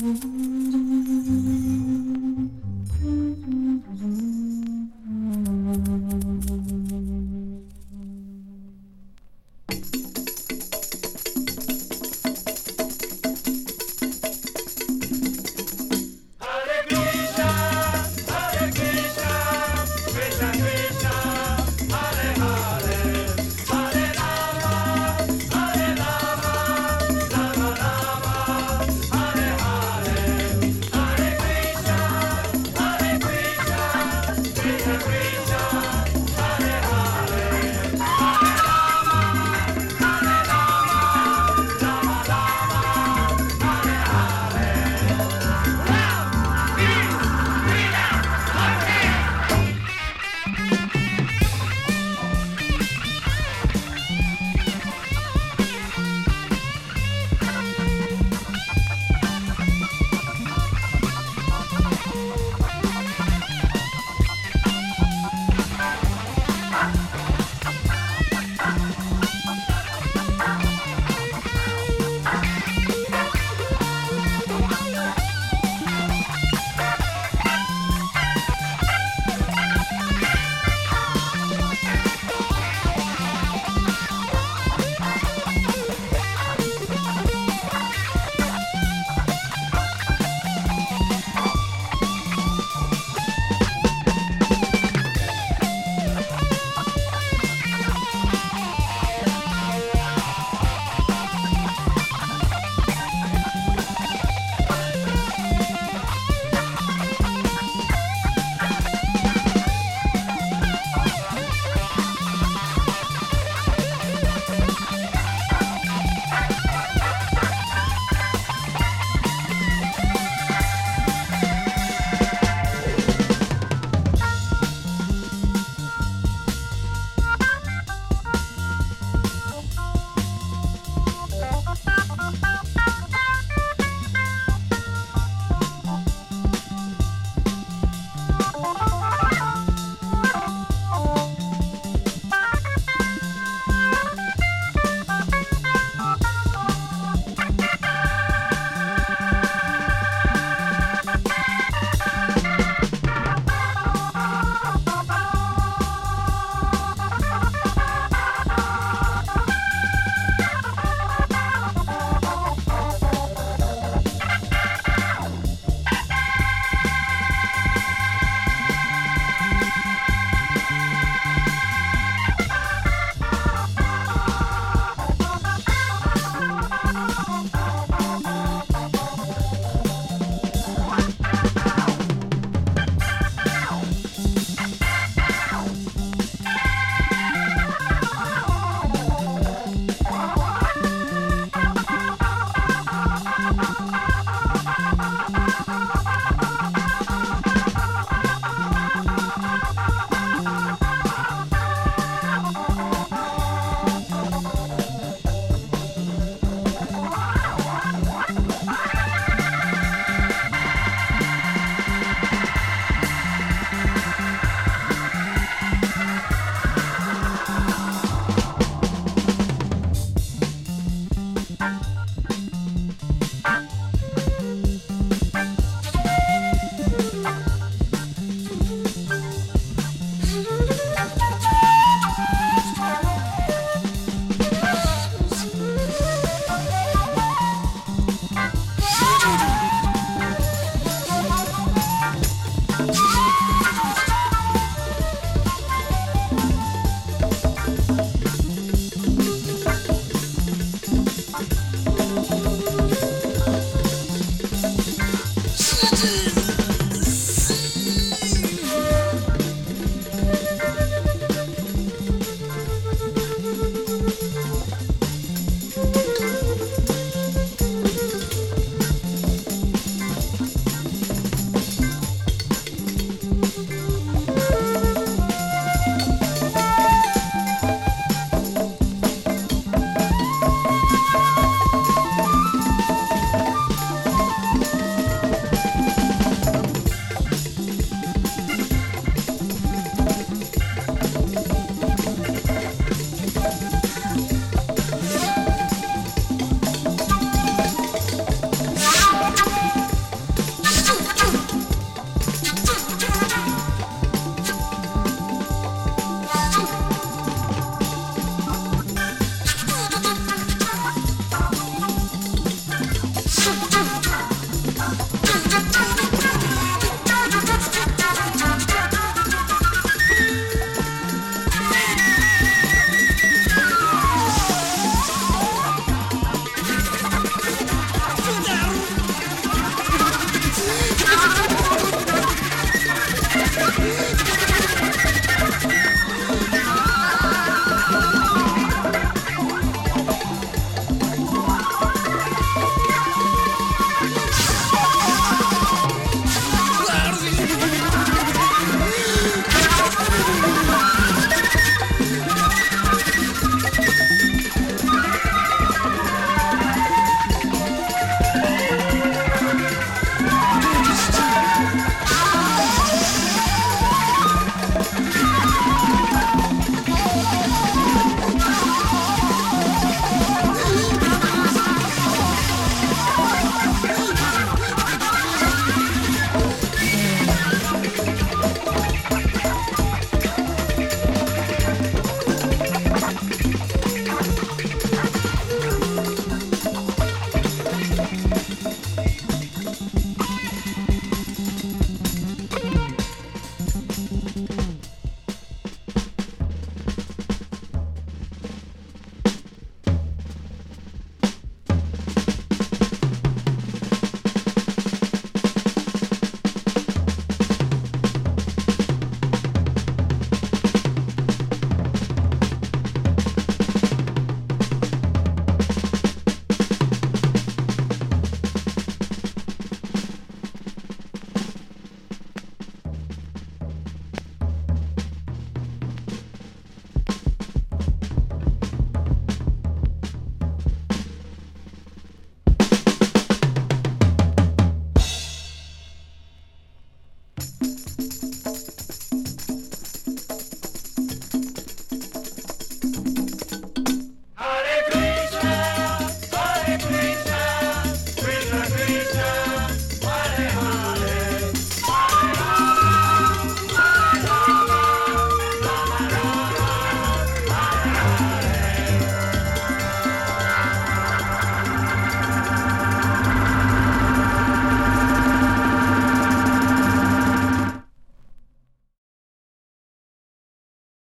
Mm-hmm.